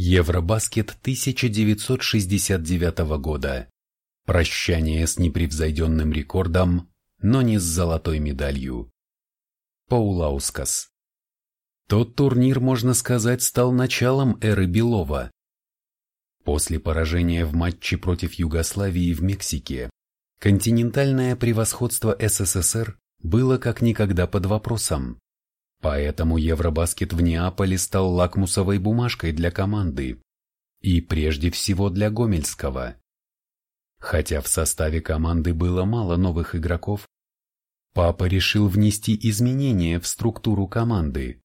Евробаскет 1969 года. Прощание с непревзойденным рекордом, но не с золотой медалью. Паулаускас. Тот турнир, можно сказать, стал началом эры Белова. После поражения в матче против Югославии в Мексике, континентальное превосходство СССР было как никогда под вопросом. Поэтому Евробаскет в Неаполе стал лакмусовой бумажкой для команды. И прежде всего для Гомельского. Хотя в составе команды было мало новых игроков, папа решил внести изменения в структуру команды.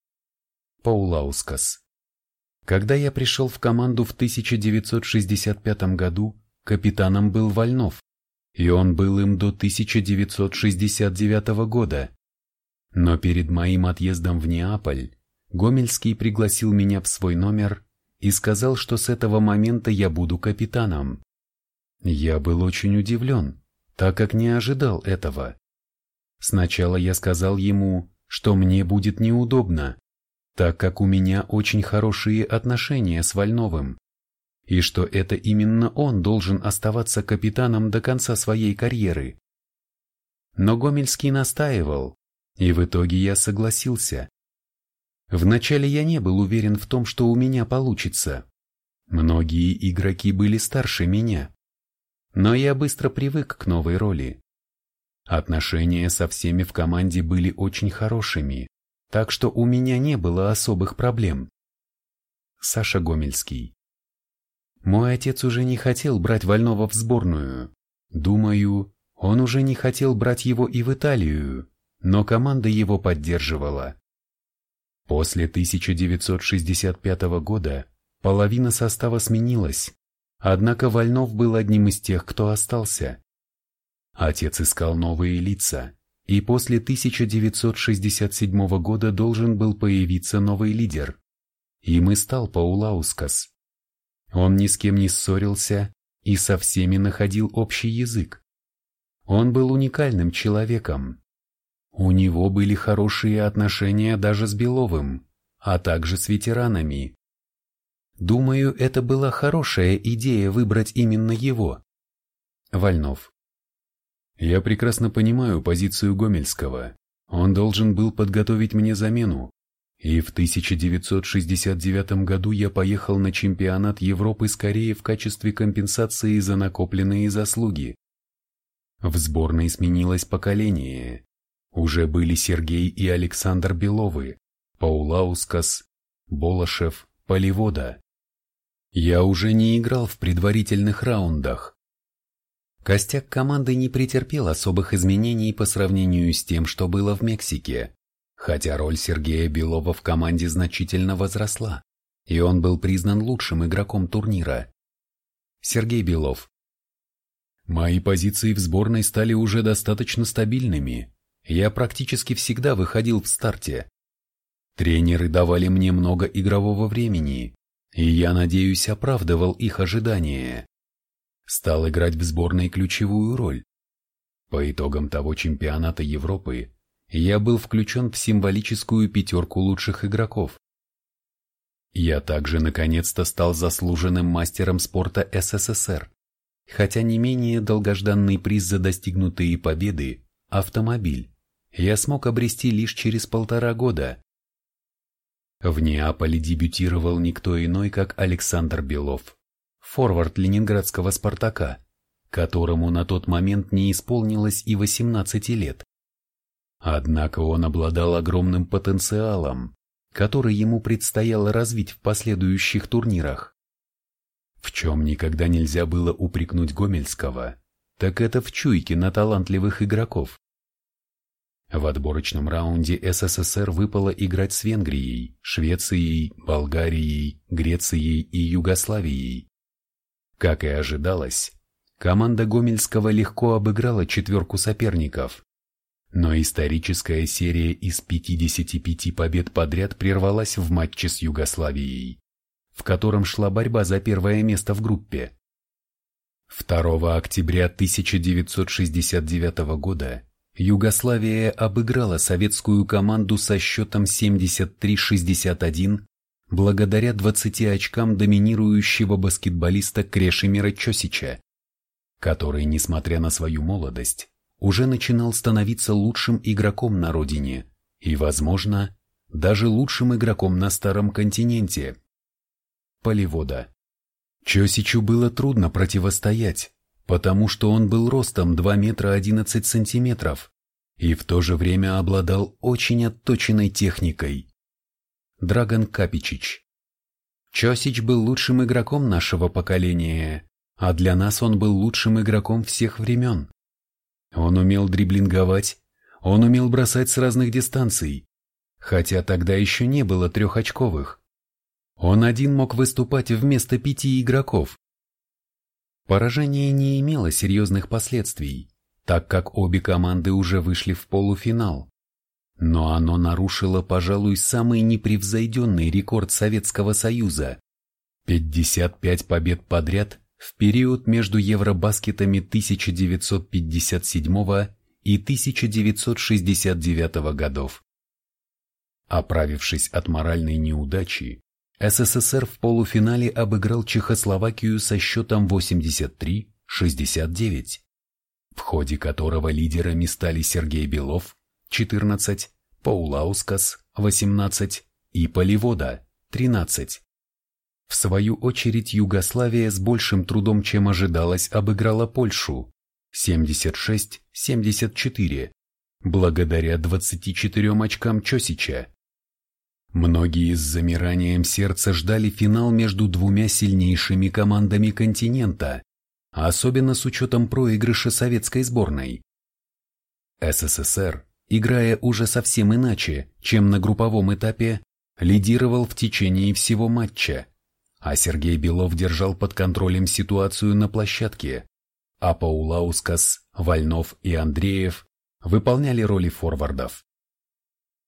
Паулаускас. Когда я пришел в команду в 1965 году, капитаном был Вольнов, и он был им до 1969 года. Но перед моим отъездом в Неаполь Гомельский пригласил меня в свой номер и сказал, что с этого момента я буду капитаном. Я был очень удивлен, так как не ожидал этого. Сначала я сказал ему, что мне будет неудобно, так как у меня очень хорошие отношения с Вольновым, и что это именно он должен оставаться капитаном до конца своей карьеры. Но Гомельский настаивал, и в итоге я согласился. Вначале я не был уверен в том, что у меня получится. Многие игроки были старше меня. Но я быстро привык к новой роли. Отношения со всеми в команде были очень хорошими, так что у меня не было особых проблем. Саша Гомельский Мой отец уже не хотел брать Вольного в сборную. Думаю, он уже не хотел брать его и в Италию, но команда его поддерживала. После 1965 года половина состава сменилась, Однако Вольнов был одним из тех, кто остался. Отец искал новые лица, и после 1967 года должен был появиться новый лидер. Им и стал Паулаускас. Он ни с кем не ссорился и со всеми находил общий язык. Он был уникальным человеком. У него были хорошие отношения даже с Беловым, а также с ветеранами. Думаю, это была хорошая идея выбрать именно его. Вольнов. Я прекрасно понимаю позицию Гомельского. Он должен был подготовить мне замену. И в 1969 году я поехал на чемпионат Европы скорее в качестве компенсации за накопленные заслуги. В сборной сменилось поколение. Уже были Сергей и Александр Беловы, Паулаускас, Болошев, Поливода. Я уже не играл в предварительных раундах. Костяк команды не претерпел особых изменений по сравнению с тем, что было в Мексике, хотя роль Сергея Белова в команде значительно возросла, и он был признан лучшим игроком турнира. Сергей Белов. Мои позиции в сборной стали уже достаточно стабильными. Я практически всегда выходил в старте. Тренеры давали мне много игрового времени, и я, надеюсь, оправдывал их ожидания. Стал играть в сборной ключевую роль. По итогам того чемпионата Европы я был включен в символическую пятерку лучших игроков. Я также наконец-то стал заслуженным мастером спорта СССР, хотя не менее долгожданный приз за достигнутые победы – автомобиль – я смог обрести лишь через полтора года. В Неаполе дебютировал никто иной, как Александр Белов, форвард ленинградского «Спартака», которому на тот момент не исполнилось и 18 лет. Однако он обладал огромным потенциалом, который ему предстояло развить в последующих турнирах. В чем никогда нельзя было упрекнуть Гомельского, так это в чуйке на талантливых игроков. В отборочном раунде СССР выпало играть с Венгрией, Швецией, Болгарией, Грецией и Югославией. Как и ожидалось, команда Гомельского легко обыграла четверку соперников. Но историческая серия из 55 побед подряд прервалась в матче с Югославией, в котором шла борьба за первое место в группе. 2 октября 1969 года Югославия обыграла советскую команду со счетом 73-61 благодаря 20 очкам доминирующего баскетболиста Крешимира Чосича, который, несмотря на свою молодость, уже начинал становиться лучшим игроком на родине и, возможно, даже лучшим игроком на Старом континенте. Поливода. Чосичу было трудно противостоять, потому что он был ростом 2 метра 11 сантиметров и в то же время обладал очень отточенной техникой. Драгон Капичич. Чосич был лучшим игроком нашего поколения, а для нас он был лучшим игроком всех времен. Он умел дриблинговать, он умел бросать с разных дистанций, хотя тогда еще не было трехочковых. Он один мог выступать вместо пяти игроков. Поражение не имело серьезных последствий, так как обе команды уже вышли в полуфинал. Но оно нарушило, пожалуй, самый непревзойденный рекорд Советского Союза – 55 побед подряд в период между Евробаскетами 1957 и 1969 годов. Оправившись от моральной неудачи, СССР в полуфинале обыграл Чехословакию со счетом 83-69, в ходе которого лидерами стали Сергей Белов 14, Паулаускас 18 и Поливода 13. В свою очередь Югославия с большим трудом, чем ожидалось, обыграла Польшу 76-74, благодаря 24 очкам Чосича. Многие с замиранием сердца ждали финал между двумя сильнейшими командами континента, особенно с учетом проигрыша советской сборной. СССР, играя уже совсем иначе, чем на групповом этапе, лидировал в течение всего матча, а Сергей Белов держал под контролем ситуацию на площадке, а Паулаускас, Вольнов и Андреев выполняли роли форвардов.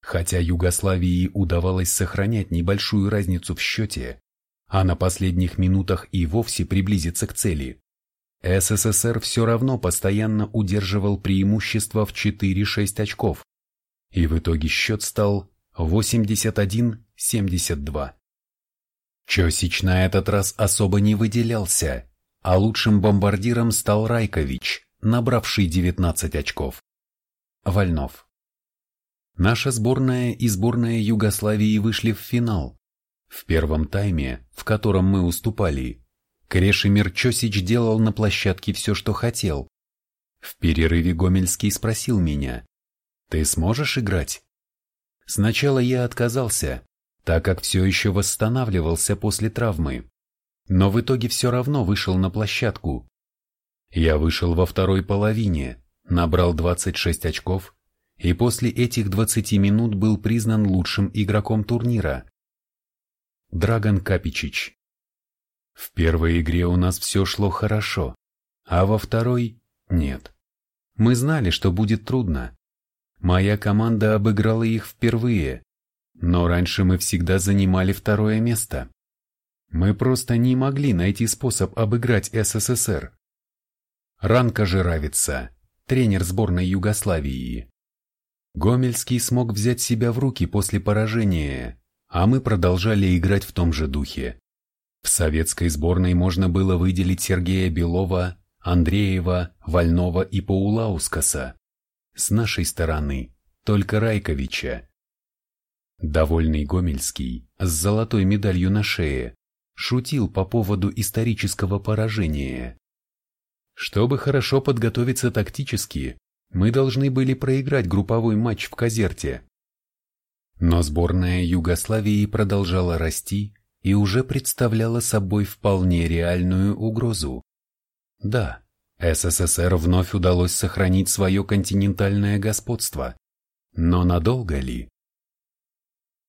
Хотя Югославии удавалось сохранять небольшую разницу в счете, а на последних минутах и вовсе приблизиться к цели, СССР все равно постоянно удерживал преимущество в 4-6 очков, и в итоге счет стал 81-72. Чосич на этот раз особо не выделялся, а лучшим бомбардиром стал Райкович, набравший 19 очков. Вольнов. Наша сборная и сборная Югославии вышли в финал. В первом тайме, в котором мы уступали, Крешемир Чосич делал на площадке все, что хотел. В перерыве Гомельский спросил меня, «Ты сможешь играть?» Сначала я отказался, так как все еще восстанавливался после травмы, но в итоге все равно вышел на площадку. Я вышел во второй половине, набрал 26 очков и после этих 20 минут был признан лучшим игроком турнира. Драгон Капичич В первой игре у нас все шло хорошо, а во второй – нет. Мы знали, что будет трудно. Моя команда обыграла их впервые, но раньше мы всегда занимали второе место. Мы просто не могли найти способ обыграть СССР. Ранка Жиравица, тренер сборной Югославии. Гомельский смог взять себя в руки после поражения, а мы продолжали играть в том же духе. В советской сборной можно было выделить Сергея Белова, Андреева, Вольнова и Паулаускаса. С нашей стороны только Райковича. Довольный Гомельский, с золотой медалью на шее, шутил по поводу исторического поражения. Чтобы хорошо подготовиться тактически, мы должны были проиграть групповой матч в Казерте. Но сборная Югославии продолжала расти и уже представляла собой вполне реальную угрозу. Да, СССР вновь удалось сохранить свое континентальное господство, но надолго ли?